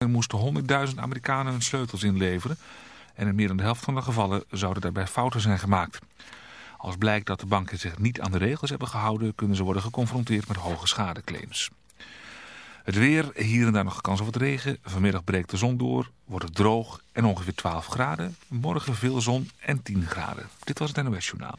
Er moesten 100.000 Amerikanen hun sleutels inleveren en in meer dan de helft van de gevallen zouden daarbij fouten zijn gemaakt. Als blijkt dat de banken zich niet aan de regels hebben gehouden, kunnen ze worden geconfronteerd met hoge schadeclaims. Het weer, hier en daar nog kans op wat regen. Vanmiddag breekt de zon door, wordt het droog en ongeveer 12 graden. Morgen veel zon en 10 graden. Dit was het NOS Journaal.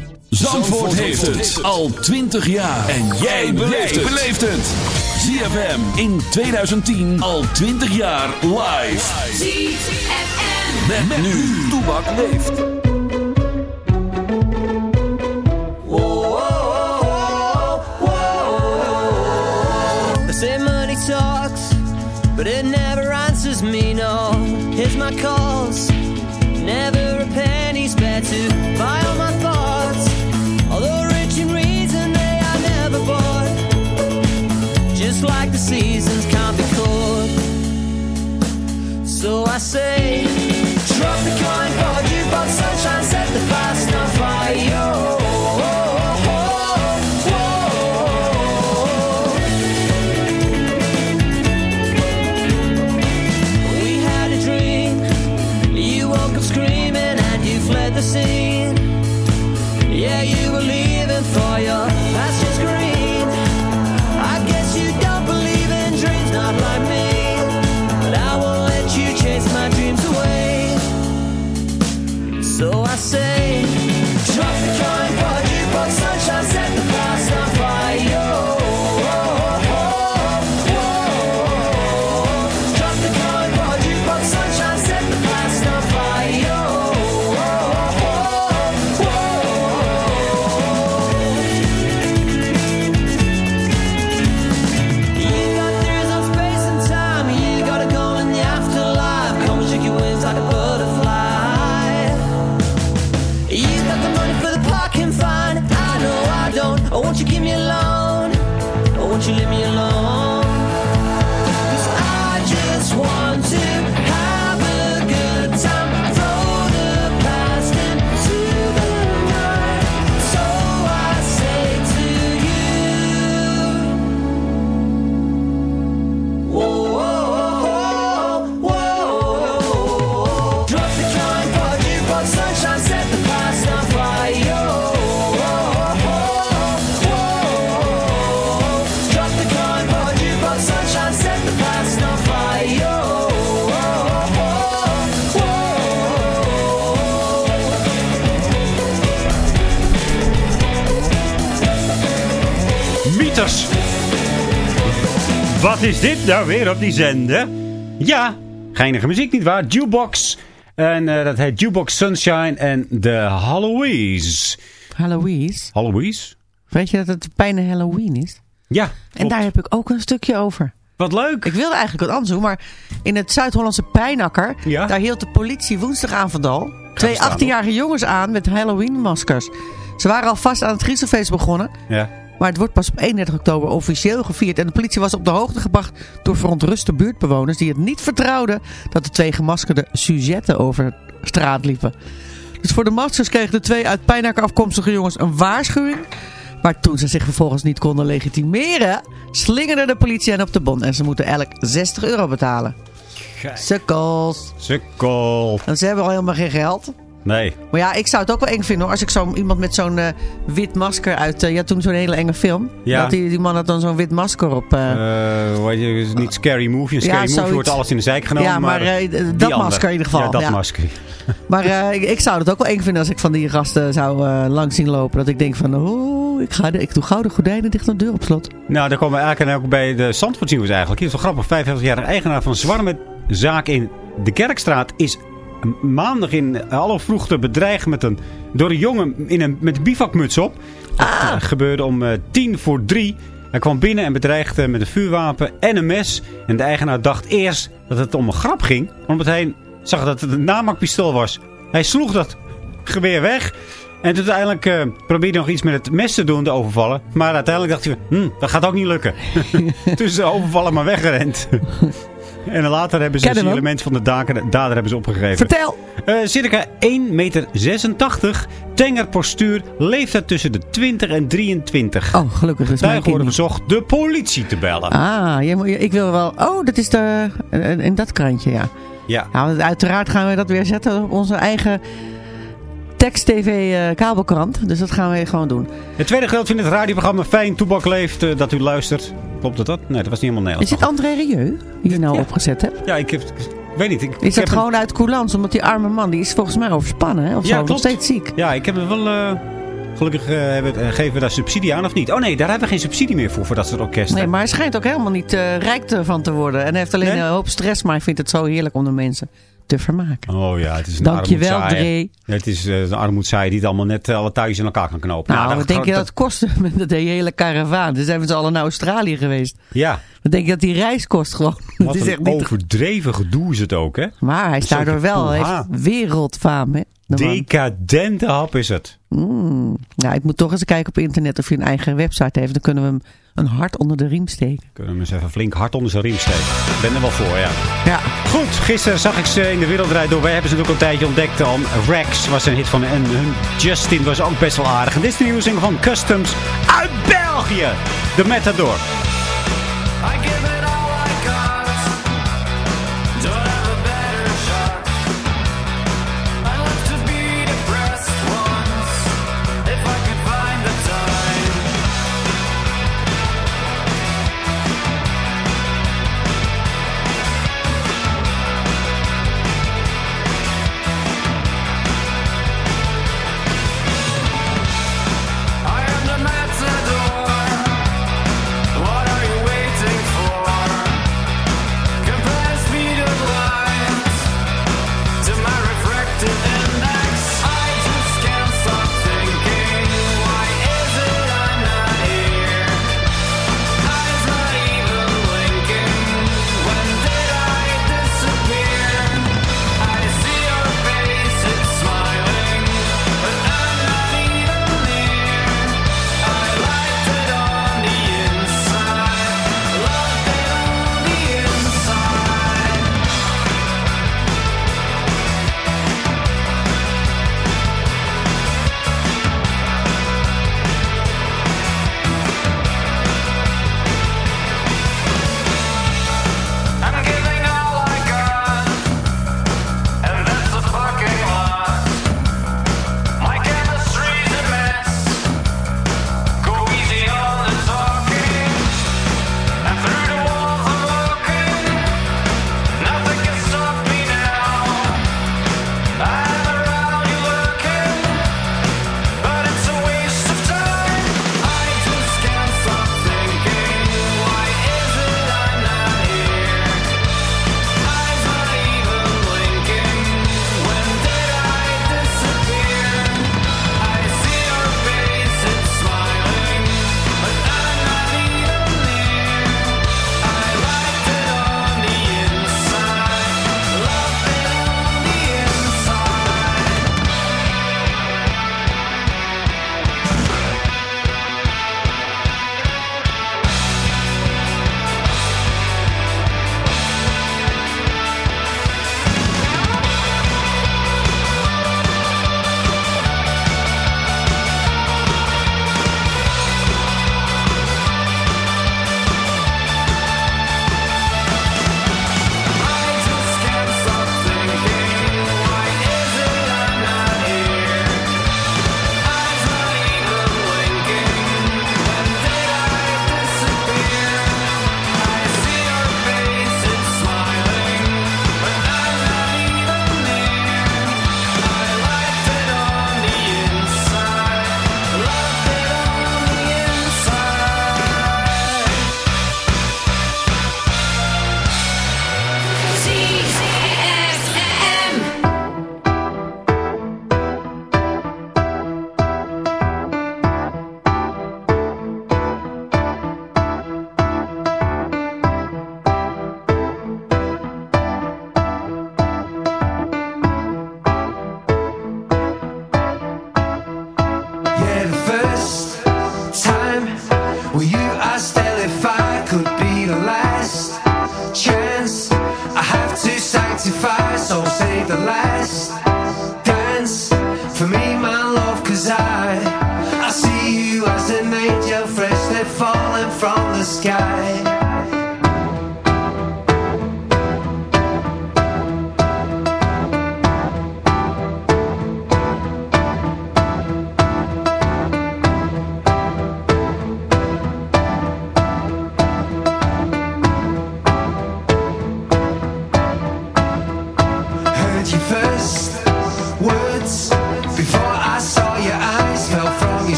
Zandvoort heeft het al 20 jaar. En jij beleeft het. ZFM in 2010 al 20 jaar live. ZFM. Met, met nu. Toebak leeft. They say money talks, but it never answers me, no. Here's my calls, never a penny spare to buy all my So I say, Wat is dit nou weer op die zender? Ja, geinige muziek niet waar? Jukebox. En eh, dat heet Jukebox Sunshine en de Halloweens. Halloween. Halloweens? Weet je dat het bijna Halloween is? Ja, En daar heb ik ook een stukje over. Wat leuk. Ik wilde eigenlijk wat anders doen, maar in het Zuid-Hollandse Pijnakker... Ja? daar hield de politie woensdagavond al... twee staan, 18-jarige jongens aan met Halloween-maskers. Ze waren alvast aan het Griezelfeest begonnen... Ja. Maar het wordt pas op 31 oktober officieel gevierd... en de politie was op de hoogte gebracht door verontruste buurtbewoners... die het niet vertrouwden dat de twee gemaskerde sujetten over straat liepen. Dus voor de maskers kregen de twee uit Pijnakker afkomstige jongens een waarschuwing... Maar toen ze zich vervolgens niet konden legitimeren, slingerde de politie hen op de bon. En ze moeten elk 60 euro betalen. Sukkels. Sukkel. En ze hebben al helemaal geen geld. Nee. Maar ja, ik zou het ook wel eng vinden hoor. Als ik zo iemand met zo'n eh, wit masker uit... eh, ja, toen zo'n hele enge film. Ja. Dat die, die man had dan zo'n wit masker op. eh. Eh, heet je, niet Scary Movie. Een Ja, Scary Movie wordt alles in de zijk genomen. Ja, maar, dat masker in ieder geval, Ja, dat ja. masker. Maar ik, ik zou het ook wel eng vinden als ik van die gasten zou langs zien lopen. Dat ik denk van, oh, ik, ga de, ik doe gauw de gordijnen dicht en de deur op slot. Nou, daar komen we eigenlijk ook bij de Zandvoortnieuws eigenlijk. Hier is wel grappig. 55-jarige eigenaar van Zwarmetzaak in de Kerkstraat is maandag in alle vroegte bedreigd met een, door een jongen in een, met een bivakmuts op. Dat eh, gebeurde om eh, tien voor drie. Hij kwam binnen en bedreigde met een vuurwapen en een mes. En de eigenaar dacht eerst dat het om een grap ging. Omdat hij zag dat het een namaakpistool was. Hij sloeg dat geweer weg. En toen uiteindelijk eh, probeerde hij nog iets met het mes te doen, te overvallen. Maar uiteindelijk dacht hij, hm, dat gaat ook niet lukken. toen is de overvallen maar weggerend. En later hebben ze het element van de dader hebben ze opgegeven. Vertel! Eh, circa 1,86 meter. Tenger postuur. Leeftijd tussen de 20 en 23. Oh, gelukkig is Getuigen worden verzocht de politie te bellen. Ah, je, ik wil wel... Oh, dat is de... In, in dat krantje, ja. Ja. Want uiteraard gaan we dat weer zetten op onze eigen tekst-tv eh, kabelkrant. Dus dat gaan we gewoon doen. Het tweede gedeelte van het radioprogramma Fijn Toebak Leeft. eh, dat u luistert. Klopt dat dat? Nee, dat was niet helemaal Is Nederlands. het André Rieu die je nou opgezet hebt? Ja, ik heb... Ik weet niet. Ik, Is heb dat een- gewoon uit coulance? Omdat die arme man, die is volgens mij overspannen, hè? Of Ja, zo, nog steeds ziek. Ja, ik heb het wel... eh, gelukkig eh, eh, geven we daar subsidie aan of niet? Oh nee, daar hebben we geen subsidie meer voor, voor dat soort orkesten. Nee, maar hij schijnt ook helemaal niet rijk van te worden. En hij heeft alleen Nee? een hoop stress, maar hij vindt het zo heerlijk om de mensen te vermaken. Oh ja, het is een Dankjewel, armoedzaaier. Dre. Het is eh, een armoedzaaier die het allemaal net eh, alle touwtjes in elkaar kan knopen. Nou, wat denk je dat het kostte met dat hele karavaan? Dus zijn we z'n allen naar Australië geweest. Ja, Wat denk je dat die reis kost gewoon? wat is echt een niet overdreven gedoe is het ook, hè? Maar hij is Zo'n daardoor wel, heeft wereldfaam, hè? de. Decadente hap is het. Mm. Ja, ik moet toch eens kijken op internet of hij een eigen website heeft. Dan kunnen we hem een hart onder de riem steken. Kunnen we hem eens even flink hard onder zijn riem steken. Ik ben er wel voor, ja. Ja. Goed, gisteren zag ik ze in de Wereldrijd door. Wij hebben ze natuurlijk al een tijdje ontdekt. Dan Rex was een hit van en hun Justin was ook best wel aardig. En dit is de nieuwe single van Customs uit België. De Matador.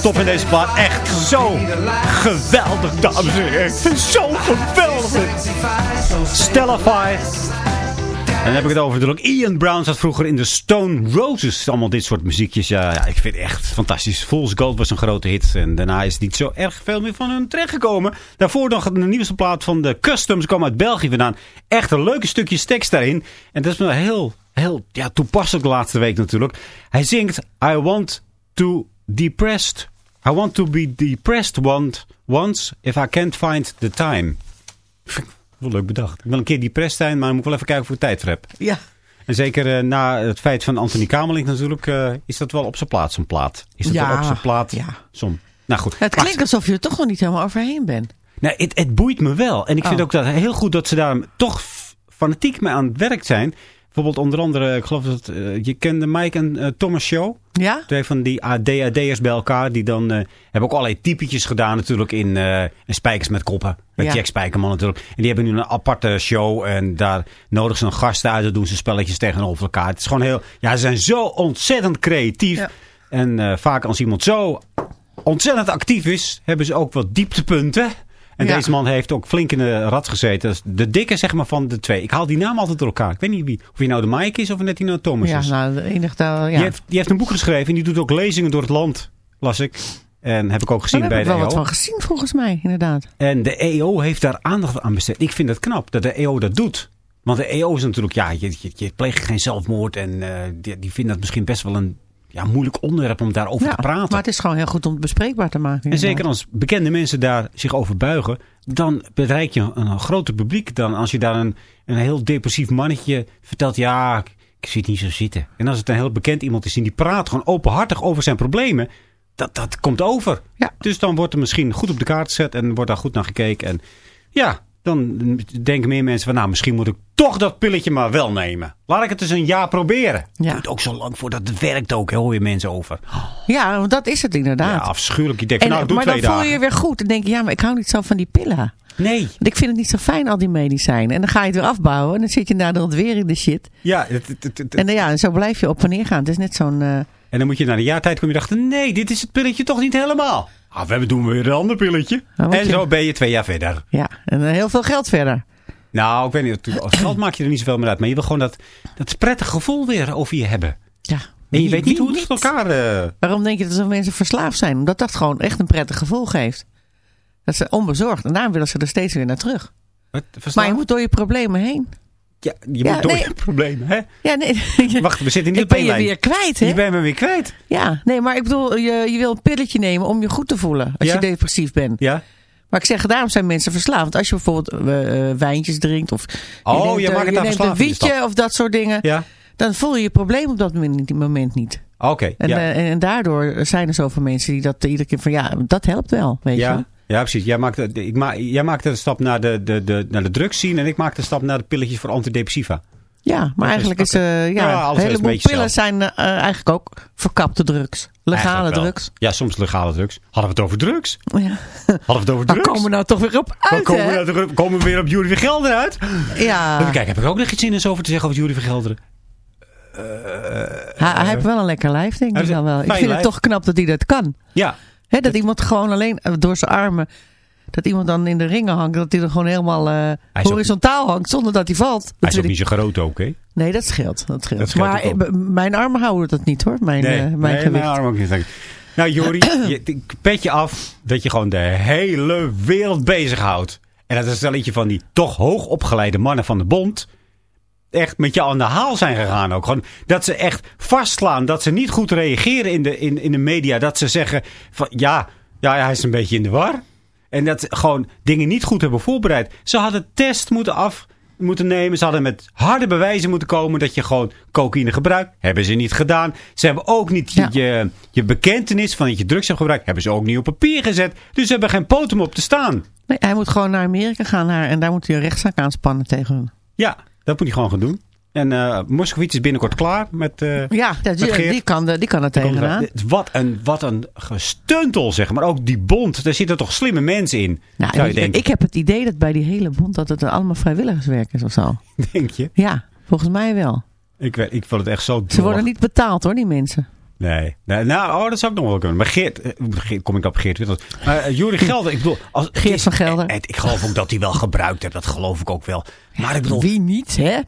Top in deze plaat. Echt zo geweldig, dames en heren. Zo geweldig. Stellify. En dan heb ik het over natuurlijk. Ian Brown zat vroeger in de Stone Roses. Allemaal dit soort muziekjes. Ja, ik vind het echt fantastisch. Fool's Gold was een grote hit. En daarna is niet zo erg veel meer van hun terechtgekomen. Daarvoor nog de nieuwste plaat van de Customs. kwam uit België vandaan. Echt een leuke stukjes tekst daarin. En dat is me heel, heel ja, toepasselijk de laatste week natuurlijk. Hij zingt I want to depressed. I want to be depressed want, once if I can't find the time. Wel leuk bedacht. Ik wil een keer depressed zijn, maar ik moet wel even kijken of ik tijd voor heb. Ja. En zeker eh, na het feit van Anthony Kamerling natuurlijk, eh, is dat wel op zijn plaats, zo'n plaat. Is dat Ja, wel op zijn plaat? ja. Som. Nou goed. Het klinkt alsof je er toch nog niet helemaal overheen bent. nou, het, het boeit me wel. En ik vind Oh. ook dat heel goed dat ze daar toch fanatiek mee aan het werk zijn. Bijvoorbeeld onder andere, ik geloof dat eh, je kende Mike en eh, Thomas Show. Ja? Twee van die AD'ers bij elkaar. Die dan eh, hebben ook allerlei typetjes gedaan natuurlijk in, in Spijkers met Koppen. Met Ja. Jack Spijkerman natuurlijk. En die hebben nu een aparte show. En daar nodigen ze een gast uit. Dan doen ze spelletjes tegenover elkaar. Het is gewoon heel... Ja, ze zijn zo ontzettend creatief. Ja. En vaak als iemand zo ontzettend actief is, hebben ze ook wat dieptepunten. En Ja. deze man heeft ook flink in de rat gezeten. De dikke zeg maar van de twee. Ik haal die naam altijd door elkaar. Ik weet niet wie. Of hij nou de Mike is of net die nou Thomas Ja, is. nou, de enige taal, ja. Die, heeft, die heeft een boek geschreven en die doet ook lezingen door het land, las ik. En heb ik ook gezien Daar heb bij ik de wel EO. wat van gezien volgens mij, inderdaad. En de EO heeft daar aandacht aan besteed. Ik vind het knap dat de EO dat doet. Want de EO is natuurlijk, ja, je, je, je pleegt geen zelfmoord. En eh, die, die vinden dat misschien best wel een ja, moeilijk onderwerp om daarover Ja, te praten. maar het is gewoon heel goed om het bespreekbaar te maken. En zeker als bekende mensen daar zich over buigen, dan bereik je een, een groter publiek dan als je daar een, een heel depressief mannetje vertelt, ja, ik, ik zie het niet zo zitten. En als het een heel bekend iemand is en die praat gewoon openhartig over zijn problemen, dat, dat komt over. Ja. Dus dan wordt er misschien goed op de kaart gezet en wordt daar goed naar gekeken. En ja, dan denken meer mensen van... nou, misschien moet ik toch dat pilletje maar wel nemen. Laat ik het eens een jaar proberen. Ja. Duurt ook zo lang voordat het werkt ook, hoor je mensen over. Ja, want dat is het Ja, inderdaad. afschuwelijk. Je denkt En- nou, doe maar dan voel je je weer goed. Dan denk je, ja, maar ik hou niet zo van die pillen. Nee. Want ik vind het niet zo fijn, al die medicijnen. En dan ga je het weer afbouwen. En dan zit je naderhand weer in de shit. Ja, het, het, het- het- En dan, ja, en zo blijf je op en neer gaan. Het is net zo'n... eh, en dan moet je na een jaar tijd komen je dachten... nee, dit is het pilletje toch niet helemaal. Ah, we doen weer een ander pilletje. En je- zo ben je twee jaar verder. ja, en eh, heel veel geld verder. Nou, ik weet niet. Als geld maak je er niet zoveel meer uit. Maar je wil gewoon dat, dat prettige gevoel weer over je hebben. Ja. En je Wie- weet niet wie hoe het met elkaar... eh, Waarom denk je dat zo'n mensen verslaafd zijn? Omdat dat gewoon echt een prettig gevoel geeft. Dat ze onbezorgd. En daarom willen ze er steeds weer naar terug. wat, Maar je moet door je problemen heen. Ja, je Ja, moet door nee. je problemen, hè? Ja, nee. Wacht, we zitten niet ik op ben één je lijn. weer kwijt, hè? Je bent me weer kwijt. Ja, nee, maar ik bedoel, je, je wil een pilletje nemen om je goed te voelen. Als Ja? je depressief bent. Ja? Maar ik zeg, daarom zijn mensen verslaafd. Want als je bijvoorbeeld eh, eh, wijntjes drinkt. Of Oh, neemt, je eh, maakt neemt een wietje of dat soort dingen. Ja? Dan voel je je probleem op dat moment, niet. Oké. En, ja. en, en daardoor zijn er zoveel mensen die dat iedere keer van... Ja, dat helpt wel, weet je. Ja. ja, precies. Jij maakt, de- ik ma jij maakt de stap naar de, de, de, naar de drugs zien en ik maak de stap naar de pilletjes voor antidepressiva. Ja, maar is- eigenlijk is, eh ja, Ja, een heleboel een beetje pillen zijn eh, eigenlijk ook verkapte drugs. Legale drugs. Ja, soms legale drugs. Hadden we het over drugs? Ja. Hadden we het over Waar drugs? komen we nou toch weer op uit, komen, we nou toch- komen we weer op Jury Vergelder uit? Ja, Even kijken, heb ik ook nog iets zinnigs over te zeggen over Jury Vergelder? hij, hij heeft wel een lekker lijf, denk ik dan wel. Ik vind lijf. het toch knap dat hij dat kan. Ja, Dat iemand gewoon alleen eh, door zijn armen... Dat iemand dan in de ringen hangt. Dat hij er gewoon helemaal eh, ook- horizontaal hangt zonder dat hij valt. Dat hij is ook niet zo groot ook, hè? Nee, dat scheelt. Dat scheelt. Dat scheelt maar eh, mijn armen houden dat niet hoor. Mijn, Nee, mijn nee, gewicht. mijn arm ook niet. Nou, Jori, je, ik pet je af dat je gewoon de hele wereld bezighoudt. En dat is een liedje van die toch hoogopgeleide mannen van de bond. Echt met je aan de haal zijn gegaan ook. Gewoon dat ze echt vastslaan. Dat ze niet goed reageren in de, in, in de media. Dat ze zeggen van ja, ja, hij is een beetje in de war. En dat ze gewoon dingen niet goed hebben voorbereid. Ze hadden test moeten af moeten nemen. Ze hadden met harde bewijzen moeten komen dat je gewoon cocaïne gebruikt. Hebben ze niet gedaan. Ze hebben ook niet Ja. je, je bekentenis van dat je drugs hebt gebruikt. Hebben ze ook niet op papier gezet. Dus ze hebben geen potem op te staan. Nee, hij moet gewoon naar Amerika gaan naar, en daar moet hij een rechtszaak aanspannen tegen hun. Ja, dat moet hij gewoon gaan doen. En eh Moskovits is binnenkort klaar met... eh, Ja, dat, die, Met Geert? die, kan, die kan er tegenaan. Wat een, wat een gestuntel, zeg maar. Ook die bond, daar zitten toch slimme mensen in. Nou, zou je ik, denken. ik heb het idee dat bij die hele bond dat het allemaal vrijwilligerswerk is of zo. Denk je? Ja, volgens mij wel. Ik, weet, ik vond het echt zo Ze worden niet betaald hoor, die mensen. Nee. nee. Nou, oh, dat zou ik nog wel kunnen. Maar Geert, eh, Geert- kom ik op Geert Wilders. Maar uh, Jury Gelder, ik bedoel... Als, Geert van Gelder. eh, ik geloof ook dat hij wel gebruikt heeft. Dat geloof ik ook wel. Maar ik bedoel... Wie niet, hè?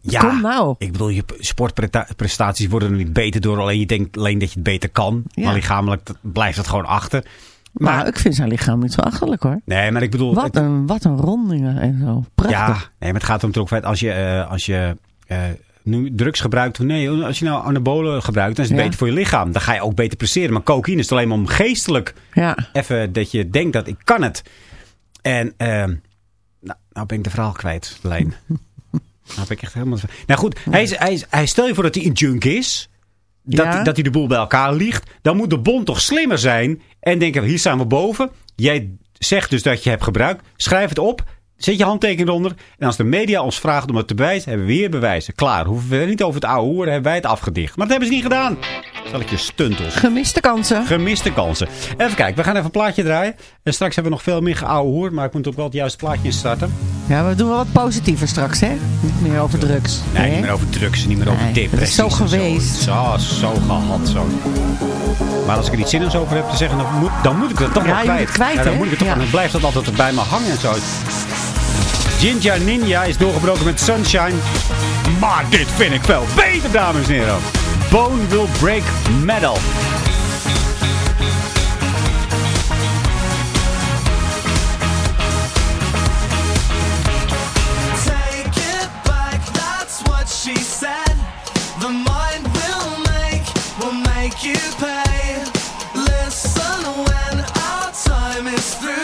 Ja, Kom nou. Ik bedoel, je sportprestaties worden er niet beter door. Alleen je denkt alleen dat je het beter kan. Ja. Maar lichamelijk dat- blijft het gewoon achter. Maar Maar, ik vind zijn lichaam niet zo achterlijk hoor. nee, maar ik bedoel... Wat het- een, wat een rondingen en zo. Prachtig. Ja, nee, maar het gaat om het ook feit als je, eh, als je eh, nu drugs gebruikt. Nee, als je nou anabolen gebruikt, dan is het Ja. beter voor je lichaam. Dan ga je ook beter presteren. Maar cocaïne is alleen maar om geestelijk Ja. even dat je denkt dat ik kan het. En ehm nou, nou ben ik de verhaal kwijt, Lijn. nou ben ik echt helemaal... Nou goed, hij, is, hij, is, hij stel je voor dat hij een junk is. Dat, Ja. hij, dat hij de boel bij elkaar liegt. Dan moet de bond toch slimmer zijn. En denken, hier staan we boven. Jij zegt dus dat je hebt gebruikt. Schrijf het op. Zet je handtekening eronder. En als de media ons vraagt om het te bewijzen, hebben we weer bewijzen. Klaar, hoeven we niet over het oude hoeren, hebben wij het afgedicht. Maar dat hebben ze niet gedaan. Zal ik je stuntels. Gemiste kansen. Gemiste kansen. Even kijken, we gaan even een plaatje draaien. En straks hebben we nog veel meer geouwe hoer. Maar ik moet ook wel het juiste plaatje instarten. Ja, we doen wel wat positiever straks, hè? Niet meer over drugs. Nee, niet meer over drugs, niet meer over Nee, dat is depressies. zo geweest. Zo, zo gehad, zo. Maar als ik er iets zinnigs over heb te zeggen, dan moet, dan moet ik dat toch Ja, wel je kwijt. kwijt, ja, dan moet ik het toch, Ja. dan blijft dat altijd bij me hangen en zo. Ginger Ninja is doorgebroken met Sunshine. Maar dit vind ik veel beter, dames en heren. Bone will break metal. Take it back, that's what she said. The mind will make, will make you pay. Listen when our time is through.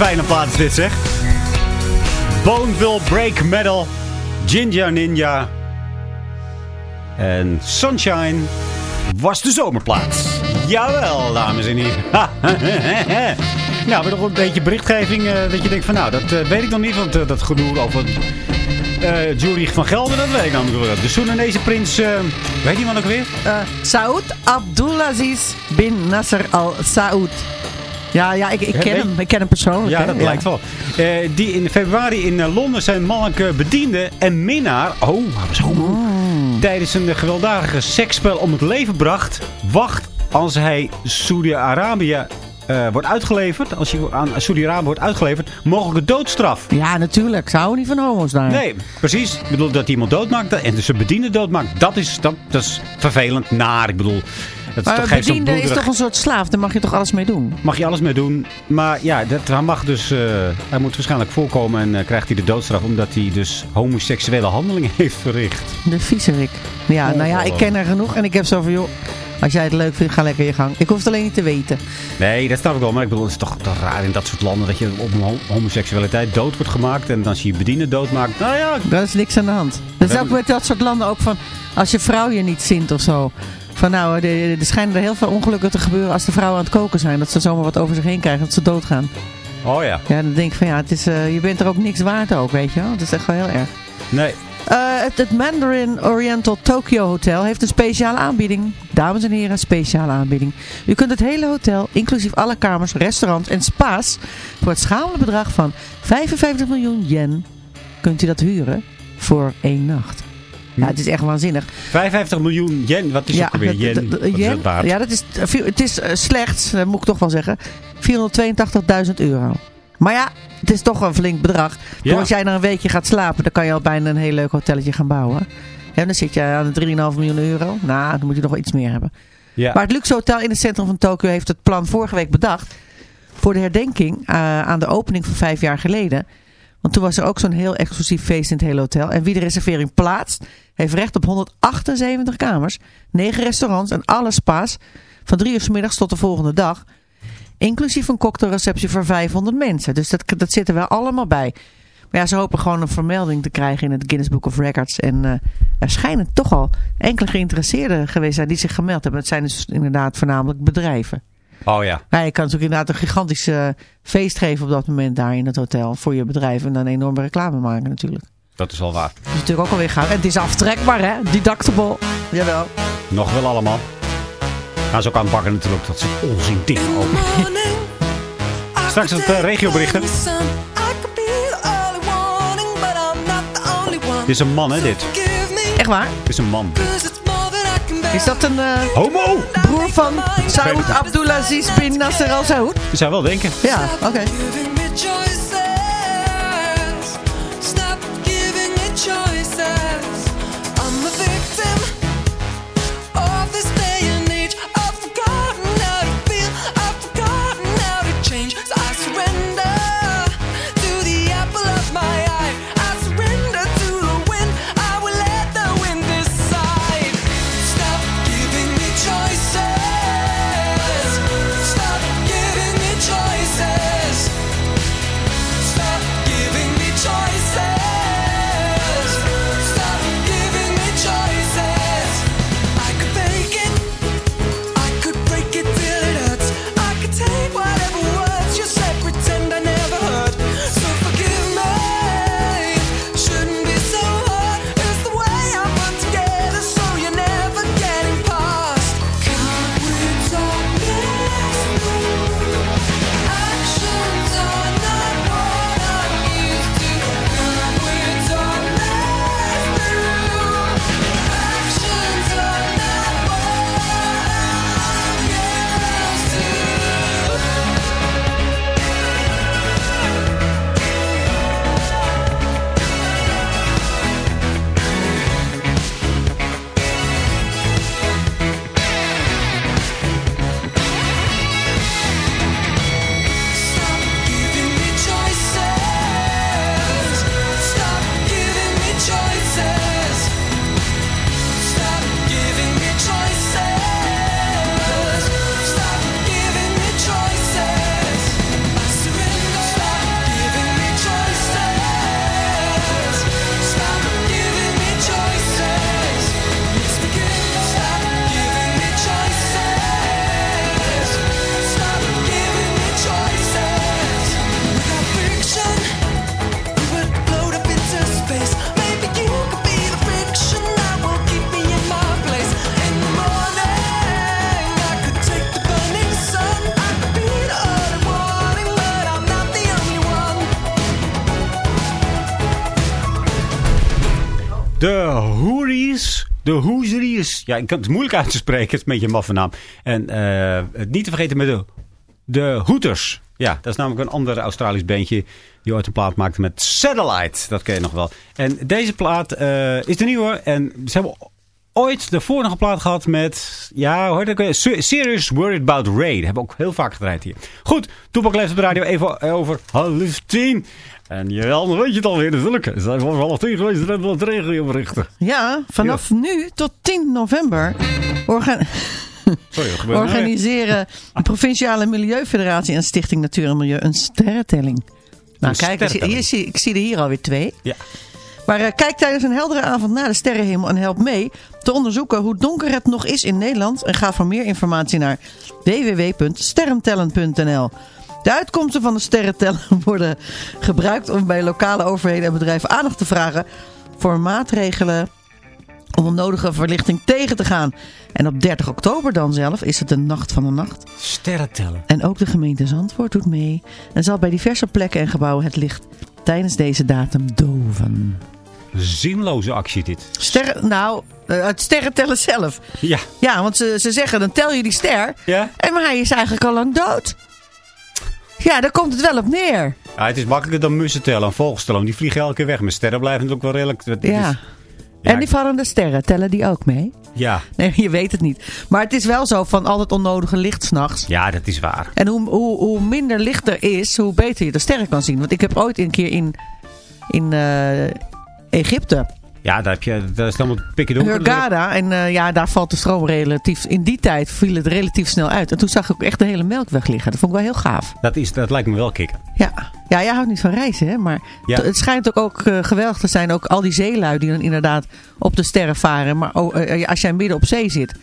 Fijne plaats dit zeg. Boneville Break Metal. Ginger Ninja. En Sunshine was de zomerplaats. Jawel, dames en heren. nou, we nog een beetje berichtgeving. eh, dat je denkt van nou, dat eh, weet ik nog niet. Want eh, dat gedoe over Jury van Gelder, dat weet ik nog wel. De Soedanese prins, eh, weet iemand ook weer? Eh, Saud Abdulaziz bin Nasser al Saud. Ja, ja ik, ik ken hem. Ik ken hem persoonlijk. Ja, hè. dat lijkt wel. Eh, die in februari in eh, Londen zijn mannelijke bediende en minnaar... Oh, hij was homo. Tijdens een gewelddadige seksspel om het leven bracht... wacht als hij Saudi-Arabië eh, wordt uitgeleverd... als hij aan Saudi-Arabië wordt uitgeleverd... mogelijke doodstraf. Ja, natuurlijk. Ze houden niet van homo's daar. Nee, precies. Ik bedoel, dat hij iemand doodmaakt en dus een bediende doodmaakt... dat is, dat, dat is vervelend, naar. Ik bedoel... Dat is Maar toch een geen zo'n bediende is toch een soort slaaf. Daar mag je toch alles mee doen? mag je alles mee doen. Maar ja, dat, hij mag dus. eh, hij moet waarschijnlijk voorkomen en eh, krijgt hij de doodstraf. Omdat hij dus homoseksuele handelingen heeft verricht. De viezerik. Ja, nou ja, ik ken er genoeg. En ik heb zo van, joh, als jij het leuk vindt, ga lekker je gang. Ik hoef het alleen niet te weten. Nee, dat snap ik wel. Maar ik bedoel, het is toch, toch raar in dat soort landen. Dat je op homoseksualiteit dood wordt gemaakt. En als je je bediende doodmaakt. Nou ja, Daar is niks aan de hand. Dat is ook met dat soort landen ook van, als je vrouw je niet zint of zo. Van nou, er, schijnen er heel veel ongelukken te gebeuren als de vrouwen aan het koken zijn. Dat ze zomaar wat over zich heen krijgen, dat ze doodgaan. oh ja. Ja, dan denk ik van ja, het is, eh, je bent er ook niks waard ook, weet je wel. Dat is echt wel heel erg. Nee. Eh, het, het Mandarin Oriental Tokyo Hotel heeft een speciale aanbieding. Dames en heren, speciale aanbieding. U kunt het hele hotel, inclusief alle kamers, restaurants en spa's... voor het schamele bedrag van 55 miljoen yen... kunt u dat huren voor één nacht. Ja, het is echt waanzinnig. 55 miljoen yen. Wat is ook alweer dat- yen? dat? Ja, dat is, het is eh, slechts, dat moet ik toch wel zeggen, 482.000 euro. Maar ja, het is toch wel een flink bedrag. Ja. Door als jij na een weekje gaat slapen, dan kan je al bijna een heel leuk hotelletje gaan bouwen. Ja, dan zit je aan de 3,5 miljoen euro. Nou, dan moet je nog wel iets meer hebben. Ja. Maar het luxe hotel in het centrum van Tokio heeft het plan vorige week bedacht. Voor de herdenking eh, aan de opening van vijf jaar geleden. Want toen was er ook zo'n heel exclusief feest in het hele hotel. En wie de reservering plaatst, heeft recht op 178 kamers, 9 restaurants en alle spa's. Van drie uur 's middags tot de volgende dag. Inclusief een cocktailreceptie voor 500 mensen. Dus dat, dat zit wel allemaal bij. Maar ja, ze hopen gewoon een vermelding te krijgen in het Guinness Book of Records. En eh, er schijnen toch al enkele geïnteresseerden geweest zijn die zich gemeld hebben. Het zijn dus inderdaad voornamelijk bedrijven. Oh ja. Ja, je kan natuurlijk inderdaad een gigantisch feest geven op dat moment daar in het hotel. Voor je bedrijf en dan een enorme reclame maken natuurlijk. Dat is wel waar. Dat is natuurlijk ook alweer gaaf. En het is aftrekbaar hè, deductible. Jawel. Nog wel allemaal. Gaan ze ook aanpakken natuurlijk. Dat ze onzin dingen ook. Straks het uh, regioberichten. Dit is een man hè dit. Echt waar? Dit is een man. Is dat een eh, Homo! broer van Saud Abdulaziz bin Nasser al Saud? Je zou wel denken. Ja, oké. Ja, ik kan het moeilijk uit te spreken. Het is een beetje een maffe naam. En eh, niet te vergeten met de, de Hooters. Ja, dat is namelijk een ander Australisch bandje. Die ooit een plaat maakte met Satellite. Dat ken je nog wel. En deze plaat eh, is de nieuwe. En ze hebben ooit de vorige plaat gehad met... Ja, dat? ook weer? Se- Serious Worried About Ray. Dat hebben we ook heel vaak gedraaid hier. Goed, Toepak leeft op de radio even over half tien. En jawel, dan weet je het alweer natuurlijk. Ze zijn voor half tien geweest. En wat regio berichten. Ja, vanaf nu tot 10 november Sorry, wat organiseren de Provinciale Milieufederatie en Stichting Natuur en Milieu een sterrentelling. Nou, Een kijk, sterrentelling. hier zie, ik zie er hier alweer twee. Ja. Maar eh, kijk tijdens een heldere avond naar de sterrenhemel en help mee te onderzoeken hoe donker het nog is in Nederland. En ga voor meer informatie naar www.sterrentellen.nl. De uitkomsten van de sterrentellen worden gebruikt om bij lokale overheden en bedrijven aandacht te vragen voor maatregelen om onnodige verlichting tegen te gaan. En op 30 oktober dan zelf is het de Nacht van de Nacht. Sterren tellen. En ook de gemeente Zandvoort doet mee en zal bij diverse plekken en gebouwen het licht tijdens deze datum doven. Zinloze actie dit. Sterren, nou, eh, het sterren tellen zelf. Ja. Ja, want ze, ze zeggen dan tel je die ster. Ja? En maar hij is eigenlijk al lang dood. Ja, daar komt het wel op neer. ja het is makkelijker dan mussen tellen en vogels tellen. want Die vliegen elke keer weg. Maar sterren blijven natuurlijk wel redelijk... dat is- Ja. En die vallende sterren, tellen die ook mee? ja. Nee, je weet het niet. Maar het is wel zo van al het onnodige licht s'nachts. Ja, dat is waar. En hoe, hoe, hoe minder licht er is, hoe beter je de sterren kan zien. Want ik heb ooit een keer in, in eh, Egypte, Ja, daar, heb je, daar is het allemaal pikje donker. Hurghada. En eh, ja, daar valt de stroom relatief... In die tijd viel het relatief snel uit. En toen zag ik ook echt de hele melkweg liggen. Dat vond ik wel heel gaaf. Dat, is, dat lijkt me wel kicken. Ja, ja jij houdt niet van reizen, hè? Maar Ja. het schijnt ook, ook eh, geweldig te zijn. Ook al die zeelui die dan inderdaad op de sterren varen. Maar oh, eh, als jij midden op zee zit...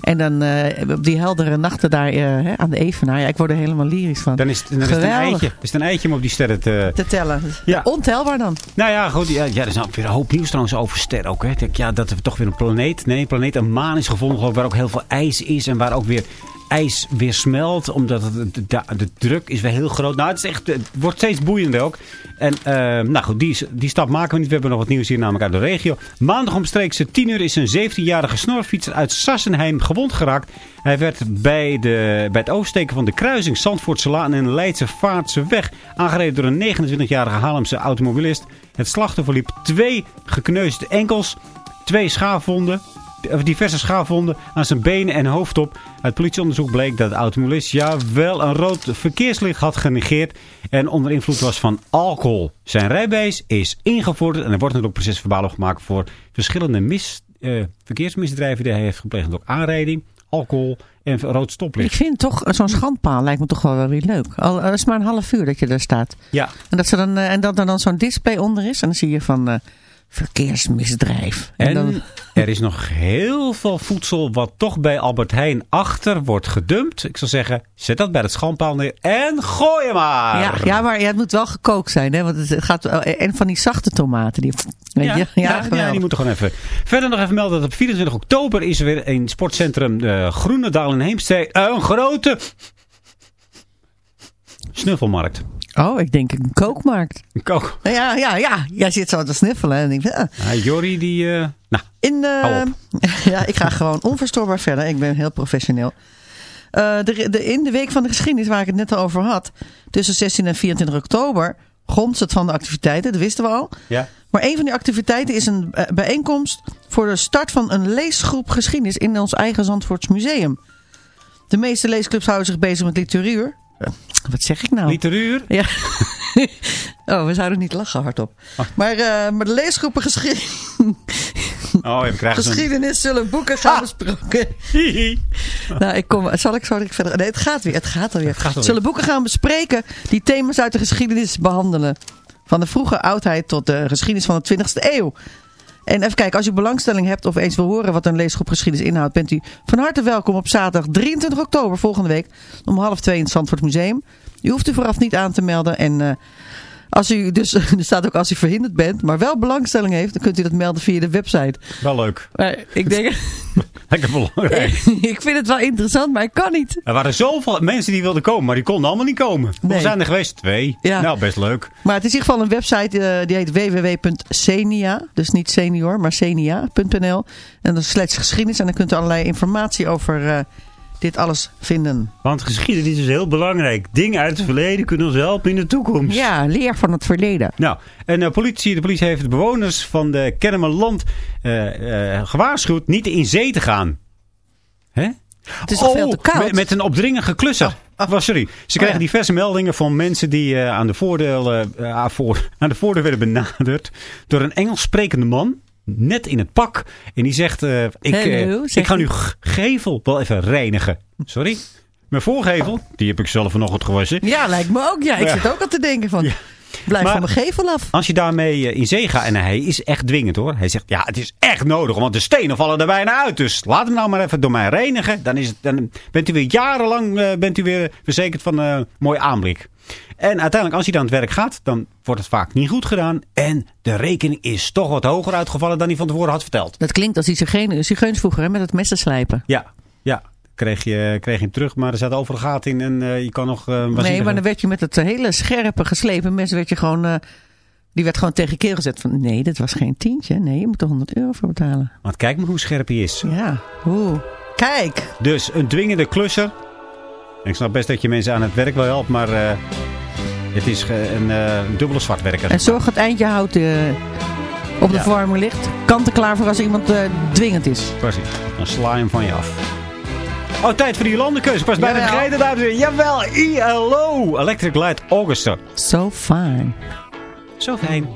En dan eh, op die heldere nachten daar eh, hè, aan de Evenaar. Ja, ik word er helemaal lyrisch van. Dan is dan is het een eitje. Is een eitje om op die sterren te... Te tellen. Ja. Ontelbaar dan. Nou ja, goed. Ja, ja, er is nou weer een hoop nieuws trouwens over sterren ook. Hè. Ja, dat er toch weer een planeet, nee, een planeet, een maan is gevonden. Waar ook heel veel ijs is. En waar ook weer ijs weer smelt. Omdat het, de, de, druk is weer heel groot. Nou, het, is echt, het wordt steeds boeiender ook. En eh, nou goed, die, die stap maken we niet. We hebben nog wat nieuws hier namelijk uit de regio. Maandag omstreeks 10 uur is een 17-jarige snorfietser uit Sassenheim gewond geraakt. Hij werd bij, de, bij het oversteken van de kruising Zandvoortse Laan en Leidse Vaartse weg aangereden door een 29-jarige Haarlemse automobilist. Het slachtoffer liep twee gekneusde enkels, twee schaafwonden, diverse schaafwonden aan zijn benen en hoofdtop. Uit politieonderzoek bleek dat de automobilist ja wel een rood verkeerslicht had genegeerd en onder invloed was van alcohol. Zijn rijbewijs is ingevorderd en er wordt natuurlijk proces verbaal gemaakt voor verschillende mis, eh, verkeersmisdrijven die hij heeft gepleegd. Ook aanrijding, alcohol en rood stoplicht. Ik vind toch, zo'n schandpaal lijkt me toch wel weer weer leuk. Al eh, is maar een half uur dat je daar staat. Ja, En dat, ze dan, eh, en dat er dan zo'n display onder is. En dan zie je van eh, verkeersmisdrijf. En, En dan, er is nog heel veel voedsel wat toch bij Albert Heijn achter wordt gedumpt. Ik zou zeggen, zet dat bij het schandpaal neer en gooi hem maar. ja, ja, maar ja, het moet wel gekookt zijn. Hè? Want het gaat, eh, en van die zachte tomaten. Die, weet Ja, je? ja, die moeten gewoon even. Verder nog even melden dat op 24 oktober is er weer in sportcentrum uh, Groenendaal in Heemstede een grote snuffelmarkt. Oh, ik denk een kookmarkt. Een kook. Ja, ja, ja. Jij zit zo te sniffelen. En ik ah. Ja, Jorrie die... eh, nou, In, eh, ja, ik ga gewoon onverstoorbaar verder. Ik ben heel professioneel. Eh, de, de, in de week van de geschiedenis waar ik het net al over had. Tussen 16 en 24 oktober. Gonst het van de activiteiten. Dat wisten we al. ja. Maar een van die activiteiten is een bijeenkomst voor de start van een leesgroep geschiedenis in ons eigen Zandvoorts museum. De meeste leesclubs houden zich bezig met literatuur. Eh, wat zeg ik nou? Literatuur. Ja. oh, we zouden niet lachen hardop. Ah. Maar, eh, maar de leesgroepen geschi- Oh, geschiedenis zullen boeken gaan besproken. Hihi. nou, ik kom, zal ik zo direct verder? Nee, het gaat weer. Het gaat alweer. gaat alweer. Zullen boeken gaan bespreken die thema's uit de geschiedenis behandelen. Van de vroege oudheid tot de geschiedenis van de 20e eeuw. En even kijken, als u belangstelling hebt of eens wil horen wat een leesgroep geschiedenis inhoudt, bent u van harte welkom op zaterdag 23 oktober volgende week om half twee in het Zandvoort Museum. U hoeft u vooraf niet aan te melden en eh, als u dus, er staat ook als u verhinderd bent, maar wel belangstelling heeft, dan kunt u dat melden via de website. Wel leuk. Maar ik denk, Lekker belangrijk. ik vind het wel interessant, maar ik kan niet. Er waren zoveel mensen die wilden komen, maar die konden allemaal niet komen. Nee. zijn er geweest? Twee. Ja. Nou, best leuk. Maar het is in ieder geval een website eh, die heet www.senia. Dus niet senior, maar senia.nl. En dat is slechts geschiedenis. En dan kunt u allerlei informatie over eh, dit alles vinden. Want geschiedenis is heel belangrijk. Dingen uit het verleden kunnen ons helpen in de toekomst. Ja, leer van het verleden. Nou, en de politie, de politie heeft de bewoners van de Kennemerland eh, eh, gewaarschuwd niet in zee te gaan. Hè? Het is toch veel te koud? Met, met een opdringige klusser. Oh, sorry. Ze kregen ja. diverse meldingen van mensen die eh, aan, de voordeel, eh, aan voor, aan de voordeur werden benaderd door een Engels sprekende man. Net in het pak. En die zegt, eh, ik, eh, ik ga nu gevel wel even reinigen. Sorry? Mijn voorgevel, die heb ik zelf vanochtend gewassen. Ja, lijkt me ook. Ja, ik Ja. zit ook al te denken van... Blijf Maar- van mijn gevel af. Als je daarmee eh, in zee gaat, en hij is echt dwingend hoor. Hij zegt, ja, het is echt nodig, want de stenen vallen er bijna uit. Dus laat hem nou maar even door mij reinigen. Dan, is het, dan bent u weer jarenlang bent u weer verzekerd van een mooi aanblik. En uiteindelijk, als hij dan het werk gaat, dan wordt het vaak niet goed gedaan. En de rekening is toch wat hoger uitgevallen dan hij van tevoren had verteld. Dat klinkt als die zigeuns vroeger hè, met het messen slijpen. Ja, ja. Kreeg je, kreeg je hem terug, maar er zat overal gaten in en eh, je kan nog... eh, Nee, maar dan werd je met het hele scherpe geslepen mes werd je gewoon... eh, die werd gewoon tegen je keel gezet van... Nee, dit was geen tientje. Nee, je moet er 100 euro voor betalen. Want kijk maar hoe scherp hij is. Ja, oeh. Kijk. Dus een dwingende klusser. En ik snap best dat je mensen aan het werk wil helpen, maar eh, het is ge- een eh, dubbele zwartwerker. En zorg dat het eindje hout eh, op de Ja. verwarming ligt. Kant en klaar voor als iemand eh, dwingend is. Precies. Dan sla je hem van je af. Oh, tijd voor die landenkeuze. Ik was bijna Jawel. vergeten, dames en heren. Jawel, ILO. Electric Light Orchestra. So fine. Zo fijn.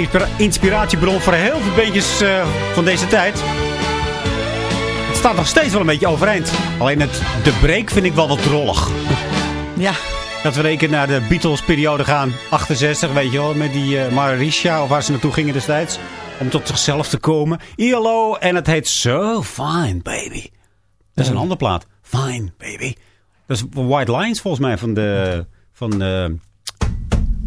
Een inspiratiebron voor heel veel beentjes eh, van deze tijd. Het staat nog steeds wel een beetje overeind. Alleen het, de break vind ik wel wat drollig. Ja. Dat we rekenen naar de Beatles-periode gaan. 68, weet je wel. Met die eh Marisha, of waar ze naartoe gingen destijds. Om tot zichzelf te komen. ILO. En het heet So Fine, Baby. Dat is een andere plaat. Fine, Baby. Dat is White Lines volgens mij van de... Van, eh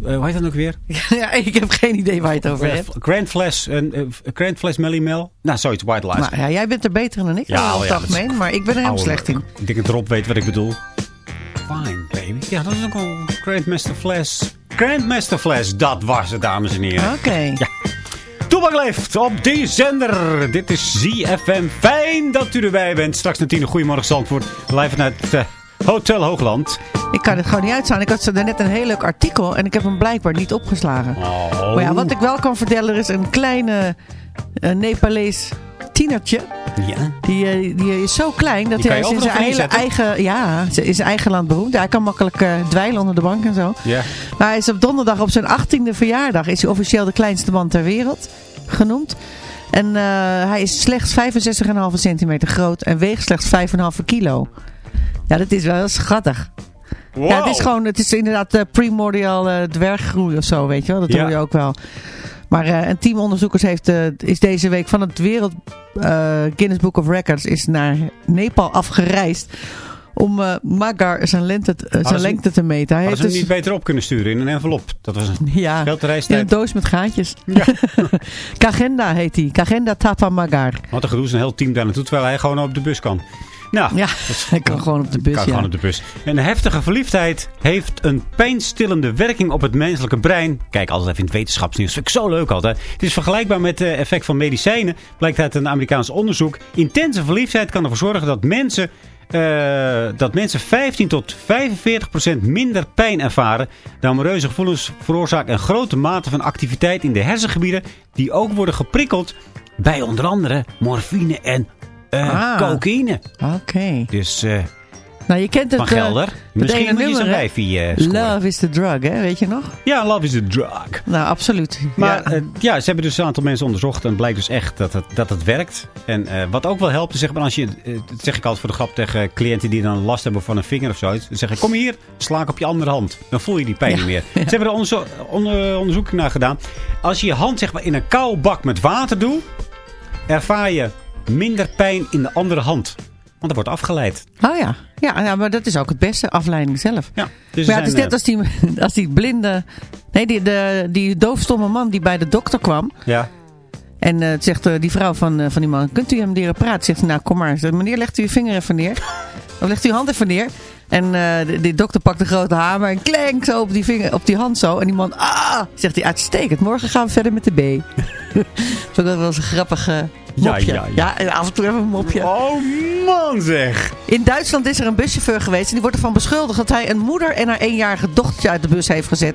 eh, hoe heet dat ook weer? ja, ik heb geen idee waar je het over hebt. Grand Flash, en eh, Grand Flash Melly Mel. Nou, zoiets, White. Maar ja, jij bent er beter dan ik Ja, ja, over ja, algemeen. Maar ik ben er heel slecht in. Ik denk dat Rob weet wat ik bedoel. Fine, baby. Ja, dat is ook wel Grandmaster Flash. Grandmaster Flash, dat was het, dames en heren. Oké. Ja. Toebak leeft op die zender. Dit is ZFM. Fijn dat u erbij bent. Straks naar tien. Goedemorgen Zandvoort. Live vanuit eh, Hotel Hoogland. Ik kan het gewoon niet uitstaan. Ik had zo net een heel leuk artikel en ik heb hem blijkbaar niet opgeslagen. Oh. Maar ja, wat ik wel kan vertellen, er is een kleine eh, Nepalees tienertje. Ja. Die, eh, die is zo klein dat hij is in zijn neerzetten. eigen, ja, in zijn eigen land beroemd. Hij kan makkelijk eh, dweilen onder de bank en zo. Ja. Maar hij is op donderdag op zijn 18e verjaardag is hij officieel de kleinste man ter wereld genoemd. En hij is slechts 65,5 centimeter groot en weegt slechts 5,5 kilo. Ja, dat is wel heel schattig. Ja, het is gewoon, het is inderdaad eh, primordial eh, dwerggroei of zo, weet je wel. Dat Ja. hoor je ook wel. Maar eh, een team onderzoekers heeft, eh, is deze week van het Wereld Guinness Book of Records is naar Nepal afgereisd om Magar zijn, lengte, eh, zijn ze- lengte te meten. Hij ze heeft hem dus- niet beter op kunnen sturen in een envelop? Dat was een ja, in een doos met gaatjes. Ja. Kagenda heet hij. Kagenda Tapa Magar. Wat een gedoe is een heel team daar naartoe, terwijl hij gewoon op de bus kan. Nou, Ja, hij kan gewoon op de bus. kan ja. gewoon op de bus. Een heftige verliefdheid heeft een pijnstillende werking op het menselijke brein. Kijk, altijd even in het wetenschapsnieuws. Vind ik zo leuk altijd. Het is vergelijkbaar met het effect van medicijnen. Blijkt uit een Amerikaans onderzoek. Intense verliefdheid kan ervoor zorgen dat mensen... eh, dat mensen 15 tot 45 procent minder pijn ervaren. De amoureuze gevoelens veroorzaken een grote mate van activiteit in de hersengebieden... die ook worden geprikkeld bij onder andere morfine en eh, Ah. cocaïne. Oké. Dus eh, Nou, je kent het... van eh, Gelder. Misschien moet je zo'n wijfie eh. Love is the drug, hè? Weet je nog? Ja, love is a drug. Nou, absoluut. Maar ja. ze hebben dus een aantal mensen onderzocht en het blijkt dus echt dat het, dat het werkt. En eh, wat ook wel helpt, zeg maar als je, eh, dat zeg ik altijd voor de grap tegen cliënten die dan last hebben van een vinger of zoiets. Dan zeg ik, kom hier, sla ik op je andere hand. Dan voel je die pijn Ja. niet meer. Ze hebben er onderzo onder, onderzoek naar gedaan. Als je je hand zeg maar in een koude bak met water doet, ervaar je minder pijn in de andere hand. Want er wordt afgeleid. Oh ja. Ja, ja, maar dat is ook het beste, afleiding zelf. Ja, dus maar ja, het is net als die, als die blinde... Nee, die, de, die doofstomme man die bij de dokter kwam. eh, ja. En eh, het zegt eh, die vrouw van, eh, van die man, kunt u hem leren praten? Zegt ze, nou kom maar. Zegt, meneer, legt u uw vinger even neer. Of legt u uw hand even neer. En eh de, die dokter pakt de grote hamer en klenk zo op die, vinger, op die hand zo. En die man, ah, zegt hij, uitstekend. Morgen gaan we verder met de B. dat eens een grappig eh, Ja, mopje. ja, ja. en af en toe even een mopje. Oh man zeg. In Duitsland is er een buschauffeur geweest en die wordt ervan beschuldigd dat hij een moeder en haar eenjarige dochtertje uit de bus heeft gezet.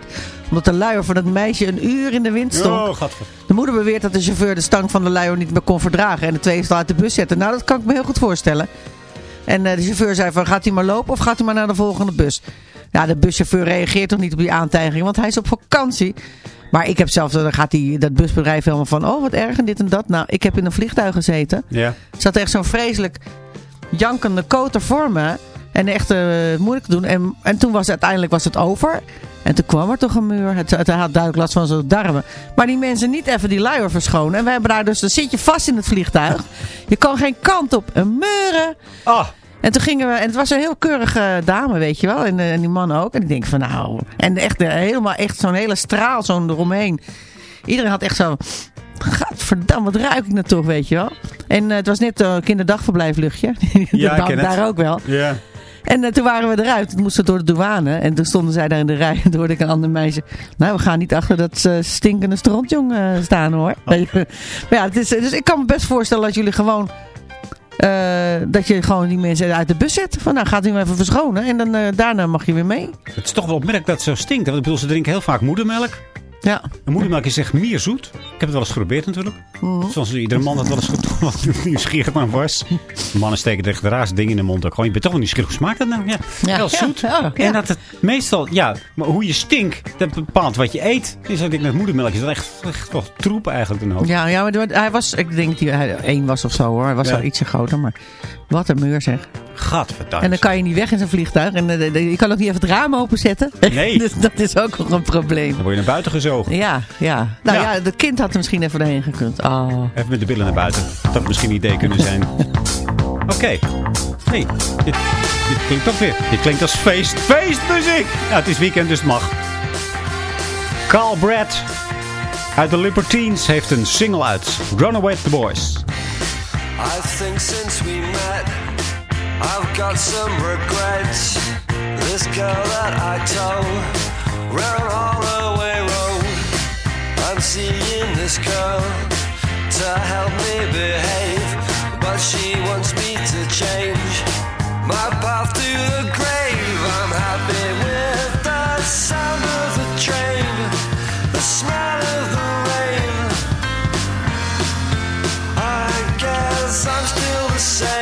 Omdat de luier van het meisje een uur in de wind stond. Oh. De moeder beweert dat de chauffeur de stank van de luier niet meer kon verdragen en de twee uit de bus zetten. Nou, dat kan ik me heel goed voorstellen. En eh, de chauffeur zei van, gaat hij maar lopen of gaat hij maar naar de volgende bus? Ja, de buschauffeur reageert toch niet op die aantijging, want hij is op vakantie. Maar ik heb zelf, dan gaat die, dat busbedrijf helemaal van, oh wat erg en dit en dat. Nou, ik heb in een vliegtuig gezeten. Ja. Zat echt zo'n vreselijk jankende koter voor me. En echt eh, moeilijk te doen. En, en toen was het, uiteindelijk was het over. En toen kwam er toch een muur. Het, het had duidelijk last van zijn darmen. Maar die mensen niet even die luier verschonen. En we hebben daar dus, dan zit je vast in het vliegtuig. Je kan geen kant op. Een meuren. Ah, En toen gingen we, en het was een heel keurige dame, weet je wel. En, eh, en die man ook. En ik denk van nou, en echt eh, helemaal echt zo'n hele straal zo'n eromheen. Iedereen had echt zo, gadverdamme, wat ruik ik nou toch, weet je wel. En eh, het was net een kinderdagverblijfluchtje. Ja, ik het. daar ook wel. ja. En toen waren we eruit. Toen moesten we door de douane. En toen stonden zij daar in de rij. En toen hoorde ik een ander meisje. Nou, we gaan niet achter dat stinkende strontjong staan hoor. Je. maar ja, het is, dus ik kan me best voorstellen dat jullie gewoon... eh, dat je gewoon die mensen uit de bus zet. Van nou, gaat u hem even verschonen. En dan eh, daarna mag je weer mee. Het is toch wel opmerkelijk dat het zo stinkt. Want ik bedoel, ze drinken heel vaak moedermelk. Ja. Een moedermelk is echt meer zoet. Ik heb het wel eens geprobeerd natuurlijk. Mhm. Zoals iedere man dat wel eens goed wat nieuwsgierig naar was. Mannen steken echt de raarste dingen in de mond. Ook. Gewoon, je bent toch wel nieuwsgierig. Hoe smaakt dat nou? Ja, Ja. heel zoet. Ja, ja, ja. En dat het meestal, ja, maar hoe je stinkt, dat bepaalt wat je eet. Dus ik denk met moedermelk is dat echt, echt toch troep eigenlijk een hoop. Ja, ja maar hij was, ik denk dat hij één was of zo hoor. Hij was wel ietsje groter, maar wat een muur zeg. Gadverdamme. En dan kan je niet weg in zijn vliegtuig. En eh, je kan ook niet even het raam openzetten. Nee. dus dat is ook nog een probleem. Dan word je naar buiten gezogen. Ja, ja. Nou Ja. ja, het kind had er misschien even doorheen gekund. Oh. Even met de billen naar buiten. Dat had misschien een idee kunnen zijn. Oké. Hey, dit, dit klinkt toch weer. Dit klinkt als feest. Feestmuziek! Ja, het is weekend, dus het mag. Carl Brad uit de Libertines heeft een single uit. Runaway with the Boys. I think since we met, I've got some regrets. This girl that I told round Holloway Road. I'm seeing this girl to help me behave, but she wants me to change my path to the grave. I'm happy with the sound of the train, the smell of the rain. I guess I'm still the same.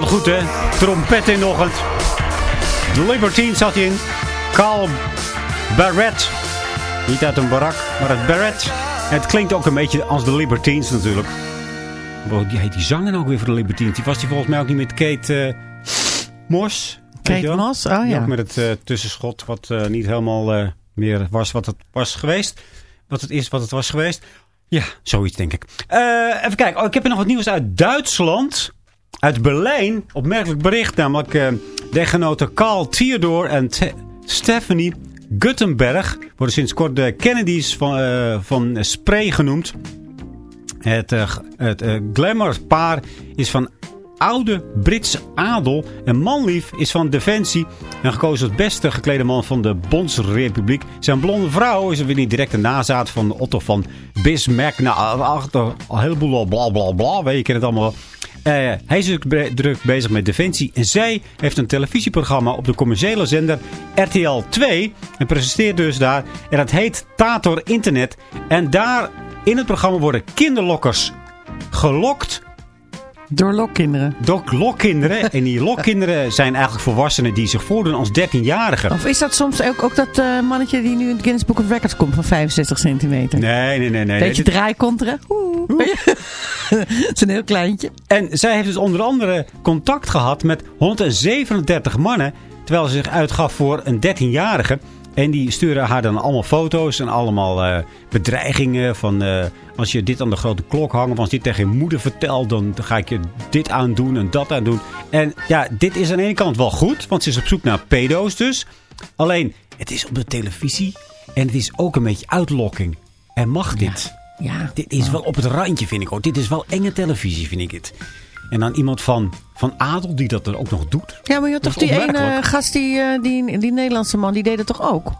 Het goed, hè? Trompet in de ochtend. De Libertines zat hij in. Carl Barrett. Niet uit een barak, maar uit Barrett. En het klinkt ook een beetje als de Libertines natuurlijk. Wow, die heet die zanger ook weer voor de Libertines. Die was die volgens mij ook niet met Kate eh, Moss. Weet Kate? Moss, oh Die ja. ook met het eh, tussenschot wat eh, niet helemaal eh, meer was wat het was geweest. Wat het is wat het was geweest. Ja, zoiets denk ik. Eh, even kijken. Oh, ik heb er nog wat nieuws uit Duitsland. Uit Berlijn. Opmerkelijk bericht. Namelijk eh, de echtgenoten Carl Theodor en Te- Stephanie Guttenberg. Worden sinds kort de Kennedys van, eh, van Spray genoemd. Het, g- het eh, glamour-paar is van oude Britse adel. En manlief is van Defensie. En gekozen als beste geklede man van de Bondsrepubliek. Zijn blonde vrouw is weer niet direct een nazaat van Otto van Bismarck. Nou, achter een heleboel bla bla bla. Weet je, je kent het allemaal wel. Eh, hij is ook be- druk bezig met Defensie. En zij heeft een televisieprogramma op de commerciële zender RTL 2. En presenteert dus daar. En dat heet Tator Internet. En daar in het programma worden kinderlokkers gelokt Door lokkinderen. Door lokkinderen. en die lokkinderen zijn eigenlijk volwassenen die zich voordoen als 13-jarigen. Of is dat soms ook, ook dat eh, mannetje die nu in het Guinness Book of Records komt van 65 centimeter? Nee, nee, nee. nee. Beetje. Oeh. Het is een heel kleintje. En zij heeft dus onder andere contact gehad met 137 mannen. Terwijl ze zich uitgaf voor een 13-jarige. En die sturen haar dan allemaal foto's en allemaal eh, bedreigingen. Van eh, als je dit aan de grote klok hangt. Of als je dit tegen je moeder vertelt. Dan ga ik je dit aan doen en dat aan doen. En ja, dit is aan de ene kant wel goed. Want ze is op zoek naar pedo's dus. Alleen, het is op de televisie. En het is ook een beetje uitlokking. En mag dit? Ja. Dit is wel op het randje, vind ik hoor. Dit is wel enge televisie, vind ik het. En dan iemand van, van Adel die dat dan ook nog doet. Ja, maar je had toch die ene gast, die, eh, die, die Nederlandse man, die deed het toch ook?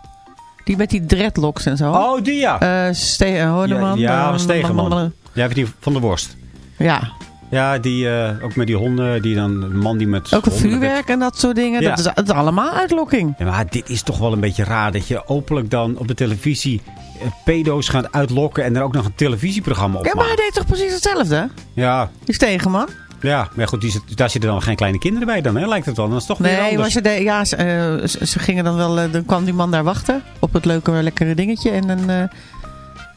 Die met die dreadlocks en zo. Oh, die ja. Eh Ste eh, Hoorneman. ja, ja Stegenman. Ja, die van de worst. Ja, Ja, die ook met die honden. Die dan, een man die met... ook een vuurwerk en dat soort dingen. Ja. Dat, is, dat is allemaal uitlokking. Ja, maar dit is toch wel een beetje raar. Dat je openlijk dan op de televisie pedo's gaat uitlokken. En er ook nog een televisieprogramma op Ja, maar hij deed toch precies hetzelfde? Ja, Die Stegenman. Ja, maar goed, die zit, daar zitten dan geen kleine kinderen bij dan, hè? lijkt het wel. Dat is toch Nee, anders. maar ze, de, ja, ze, eh, ze, ze gingen dan wel... eh, dan kwam die man daar wachten op het leuke, lekkere dingetje. En dan, eh,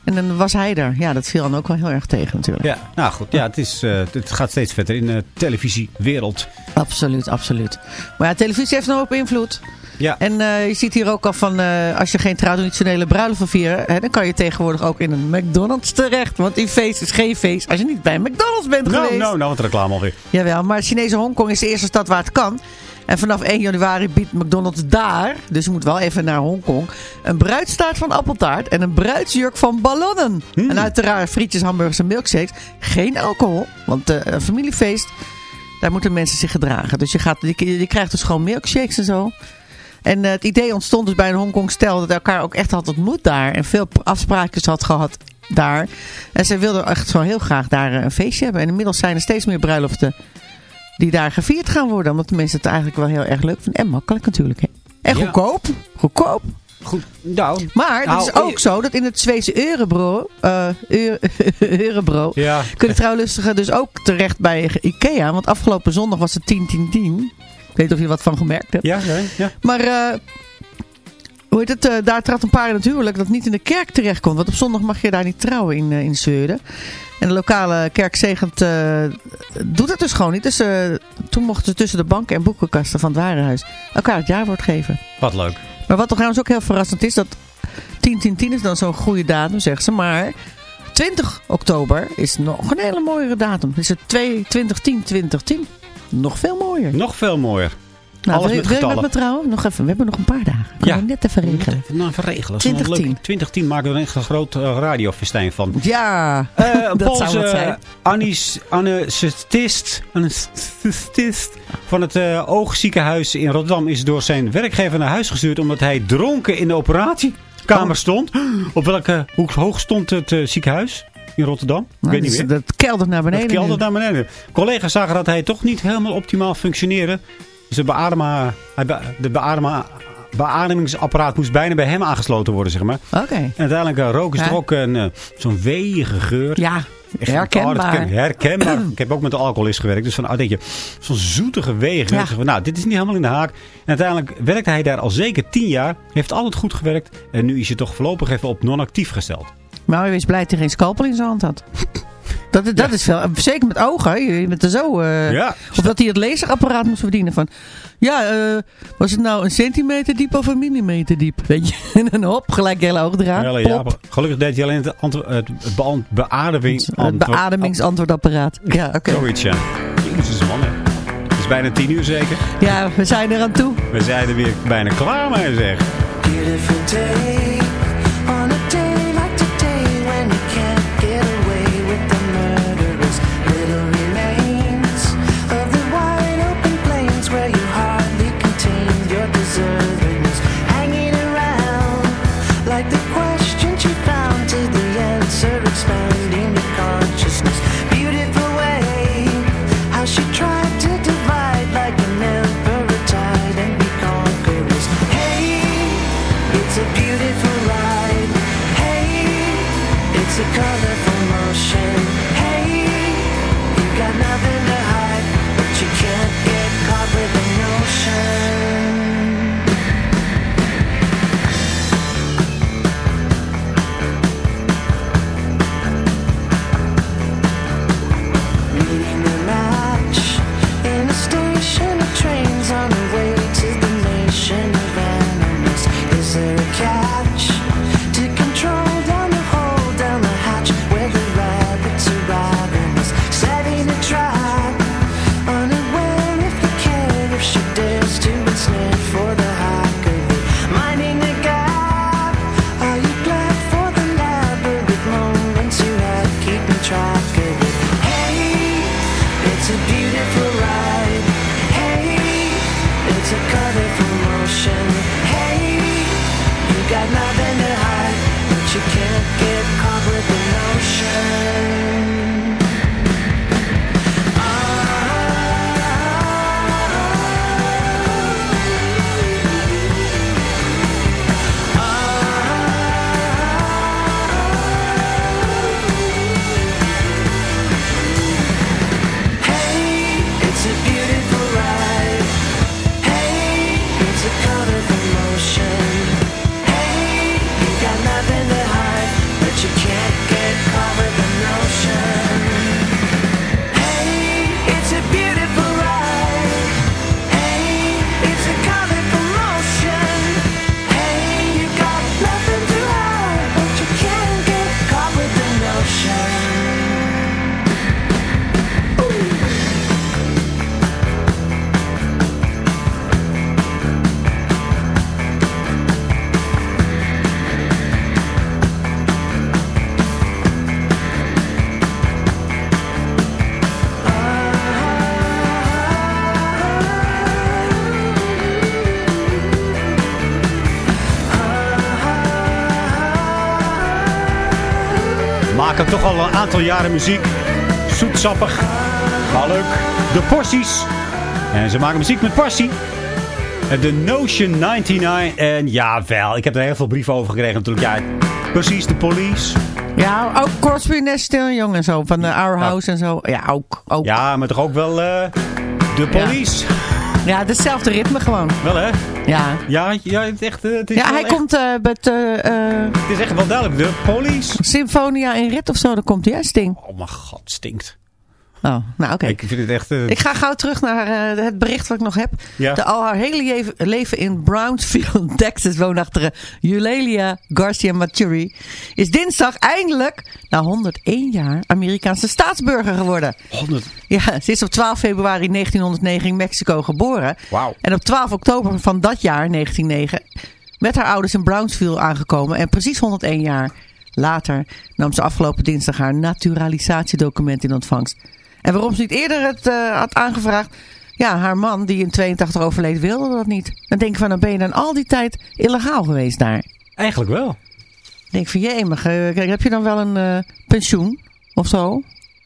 en dan was hij er. Ja, dat viel dan ook wel heel erg tegen natuurlijk. Ja, nou goed. Ja, het, is, het gaat steeds verder in de televisiewereld. Absoluut, absoluut. Maar ja, televisie heeft een hoop invloed. Ja. En eh, je ziet hier ook al van, eh, als je geen traditionele bruiloft wil vieren, hè, dan kan je tegenwoordig ook in een McDonald's terecht. Want die feest is geen feest als je niet bij een McDonald's bent Nou, geweest. nou, nou, wat reclame alweer. Jawel, maar Chinese Hongkong is de eerste stad waar het kan. En vanaf 1 januari biedt McDonald's daar, dus je moet wel even naar Hongkong, een bruidstaart van appeltaart en een bruidsjurk van ballonnen. En uiteraard frietjes, hamburgers en milkshakes. Geen alcohol, want eh, een familiefeest, daar moeten mensen zich gedragen. Dus je, gaat, je, je krijgt dus gewoon milkshakes en zo. En eh, het idee ontstond dus bij een Hongkong stel dat elkaar ook echt had ontmoet daar. En veel afspraakjes had gehad daar. En zij wilden echt zo heel graag daar eh, een feestje hebben. En inmiddels zijn er steeds meer bruiloften die daar gevierd gaan worden. Omdat mensen het eigenlijk wel heel erg leuk vinden. En makkelijk natuurlijk. Hè? En Ja. goedkoop. Goedkoop. Goed, nou. Maar het Nou, is ook zo dat in het Zweedse Eurebro, eh Eu- Eurebro Ja. kunnen trouwlustigen dus ook terecht bij Ikea. Want afgelopen zondag was het 10 10 10. Ik weet niet of je wat van gemerkt hebt. Ja, ja, ja. Maar eh, hoe heet het, eh, daar trad een paar natuurlijk dat niet in de kerk terechtkomt. Want op zondag mag je daar niet trouwen in, eh, in Zweden. En de lokale kerk Zegent doet het dus gewoon niet. Dus toen mochten ze tussen de banken en boekenkasten van het warenhuis elkaar het jaarwoord geven. Wat leuk. Maar wat trouwens ook heel verrassend is, dat 10 10 10 is dan zo'n goede datum, zeggen ze. Maar 20 oktober is nog een hele mooiere datum. Is het 2 2010 2010. Nog veel mooier. Nog veel mooier. Nou, Alles wil, je- met wil je met getallen. me trouwen? Nog even. We hebben nog een paar dagen. Kunnen Ja. we net even regelen. Even, nou, even regelen. Dat is wel 2010. leuk. 2010 maken we er echt een groot uh, radiofestijn van. Ja, Eh, een dat zou Poolse wat zijn. anis- anesthesist, anesthesist van het eh, oogziekenhuis in Rotterdam is door zijn werkgever naar huis gestuurd omdat hij dronken in de operatiekamer stond. Op welke hoe hoog stond het ziekenhuis in Rotterdam? Ik Nou, weet niet meer. Dat keldert naar beneden. Het keldert naar beneden. Collega's zagen dat hij toch niet helemaal optimaal functioneerde. Dus de, beadema, de beadema, beademingsapparaat moest bijna bij hem aangesloten worden, zeg maar. Oké. En uiteindelijk uh, roken ze Ja. toch ook een, eh, zo'n weeige geur. Ja, Echt herkenbaar. herken- herkenbaar. ik heb ook met de alcoholist gewerkt. Dus van, oh, denk je, zo'n zoetige wegen. Ja. Van, nou, dit is niet helemaal in de haak. En uiteindelijk werkte hij daar al zeker tien jaar. Heeft altijd goed gewerkt. En nu is hij toch voorlopig even op non-actief gesteld. Maar hij is blij dat hij geen scalpel in zijn hand had. Dat, dat is veel. Zeker met ogen. Je bent er zo. eh, Ja. Of dat hij het laserapparaat moest verdienen. Van, ja, eh, was het nou een centimeter diep of een millimeter diep? Weet je? En dan hop, gelijk je hele oog eraan. Ja, maar gelukkig deed hij alleen het, het. Het beademingsantwoordapparaat. Ja, oké. Zoiets, ja. Jezus, man. hè. Het is bijna tien uur zeker. Ja, we zijn er aan toe. We zijn er weer bijna klaar mee, zeg. Aantal jaren muziek. Zoetsappig, maar leuk. De Porties. En ze maken muziek met passie. En De Notion 99. En ja, wel. Ik heb er heel veel brieven over gekregen natuurlijk. Ja, precies, de police. Ja, ook Crosby, Nash, Young en zo. Van de Our House en zo. Ja, ook. ook. Ja, maar toch ook wel eh, de police. Ja, hetzelfde ritme gewoon. Wel hè? Ja. Ja, ja echt, eh, het is Ja, hij echt- komt eh, met Het is echt wel duidelijk. De police. Symfonia in Rit of zo. Dan komt hij, hè, Sting. Oh mijn god, stinkt. Oh, nou oké. Ik vind het echt... eh, Ik ga gauw terug naar eh, het bericht wat ik nog heb. Ja. De al haar hele leven in Brownsville, Texas woonachtige Eulalia Garcia Maturi is dinsdag eindelijk, na 101 jaar, Amerikaanse staatsburger geworden. 100. Ja, ze is op 12 februari 1909 in Mexico geboren. Wauw. En op 12 oktober van dat jaar, 1909, met haar ouders in Brownsville aangekomen. En precies 101 jaar later nam ze afgelopen dinsdag haar naturalisatiedocument in ontvangst. En waarom ze niet eerder het eh, had aangevraagd... Ja, haar man, die in 82 overleed, wilde dat niet. Dan denk ik van, dan ben je dan al die tijd illegaal geweest daar. Eigenlijk wel. Dan denk ik van, jee, maar eh, kijk, heb je dan wel een eh, pensioen of zo?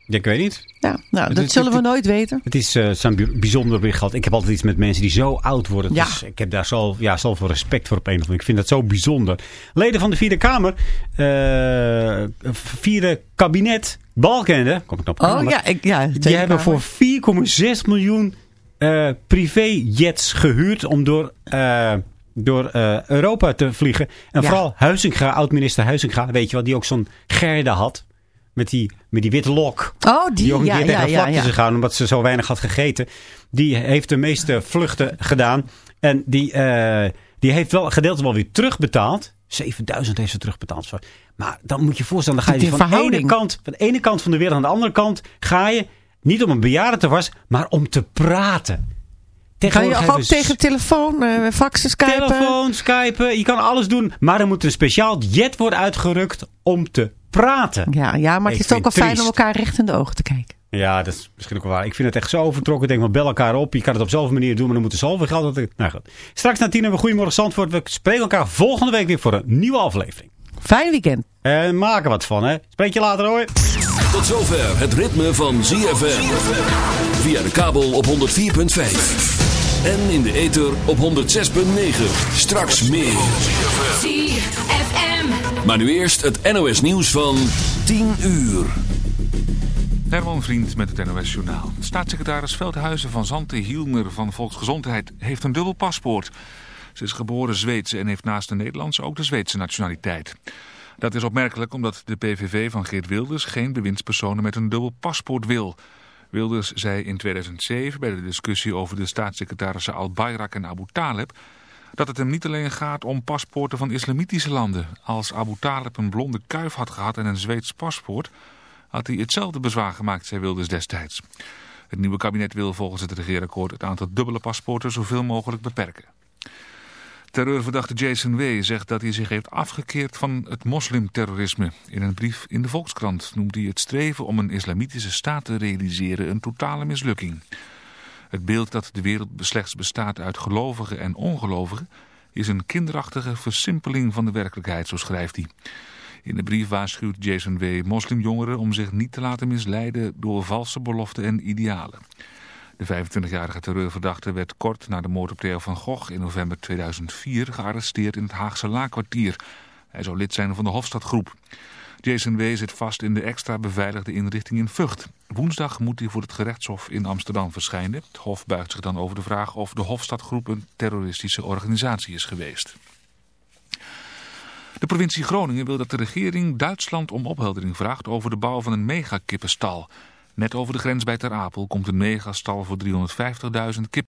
Ja, ik weet niet. Ja, nou, dat zullen we nooit weten. Het is zo'n bij- bijzonder bericht gehad. Ik heb altijd iets met mensen die zo oud worden. Ja. Dus ik heb daar zo, ja, zoveel respect voor op een of andere. Ik vind dat zo bijzonder. Leden van de Vierde Kamer. eh, vierde kabinet. Balkende. Kom ik nou op Oh Kamer. ja, ik, ja Die hebben voor 4,6 miljoen eh privéjets gehuurd om door, door Europa te vliegen. En Ja. vooral Huizinga, oud-minister Huizinga, weet je wel, die ook zo'n Gerda had. Met die, met die witte lok. Oh, die, Die ook een ja, keer tegen ja, ja, is omdat ze zo weinig had gegeten. Die heeft de meeste vluchten gedaan. En die, eh, die heeft wel gedeelte wel weer terugbetaald. 7000 heeft ze terugbetaald. Maar dan moet je je voorstellen, dan ga je Die van de, ene kant, van de ene kant van de wereld aan de andere kant ga je niet om een bejaarde te was, maar om te praten. Kan je ook tegen telefoon, eh faxen, skypen? telefoon, skypen, je kan alles doen. Maar er moet een speciaal jet worden uitgerukt om te praten. Ja, ja, maar Ik het is ook wel fijn om elkaar recht in de ogen te kijken. Ja, dat is misschien ook wel waar. Ik vind het echt zo overtrokken. Ik denk, maar bel elkaar op. Je kan het op zoveel manier doen, maar dan moet er zoveel geld... Nou goed. Straks na tien hebben we Goedemorgen Zandvoort. We spreken elkaar volgende week weer voor een nieuwe aflevering. Fijn weekend. En maak er wat van, hè. Spreek je later, hoor. Tot zover het ritme van ZFM. Via de kabel op 104.5. En in de ether op 106.9. Straks meer. ZFM. Maar nu eerst het NOS nieuws van 10 uur. Herman Vriend met het NOS Journaal. Staatssecretaris Veldhuizen van Zanten Hielmer van Volksgezondheid heeft een dubbel paspoort. Ze is geboren Zweedse en heeft naast de Nederlandse ook de Zweedse nationaliteit. Dat is opmerkelijk omdat de PVV van Geert Wilders geen bewindspersonen met een dubbel paspoort wil. Wilders zei in 2007 bij de discussie over de staatssecretarissen Al-Bayrak en Abu Taleb... dat het hem niet alleen gaat om paspoorten van islamitische landen. Als Abu Taleb een blonde kuif had gehad en een Zweeds paspoort... had hij hetzelfde bezwaar gemaakt, zei Wilders destijds. Het nieuwe kabinet wil volgens het regeerakkoord het aantal dubbele paspoorten zoveel mogelijk beperken. Terreurverdachte Jason W. zegt dat hij zich heeft afgekeerd van het moslimterrorisme. In een brief in de Volkskrant noemt hij het streven om een islamitische staat te realiseren een totale mislukking. Het beeld dat de wereld slechts bestaat uit gelovigen en ongelovigen is een kinderachtige versimpeling van de werkelijkheid, zo schrijft hij. In de brief waarschuwt Jason W. moslimjongeren om zich niet te laten misleiden door valse beloften en idealen. De 25-jarige terreurverdachte werd kort na de moord op Theo van Gogh in november 2004 gearresteerd in het Haagse Laakkwartier. Hij zou lid zijn van de Hofstadgroep. Jason W. zit vast in de extra beveiligde inrichting in Vught. Woensdag moet hij voor het gerechtshof in Amsterdam verschijnen. Het hof buigt zich dan over de vraag of de Hofstadgroep een terroristische organisatie is geweest. De provincie Groningen wil dat de regering Duitsland om opheldering vraagt over de bouw van een megakippenstal. Net over de grens bij Ter Apel komt een megastal voor 350.000 kippen.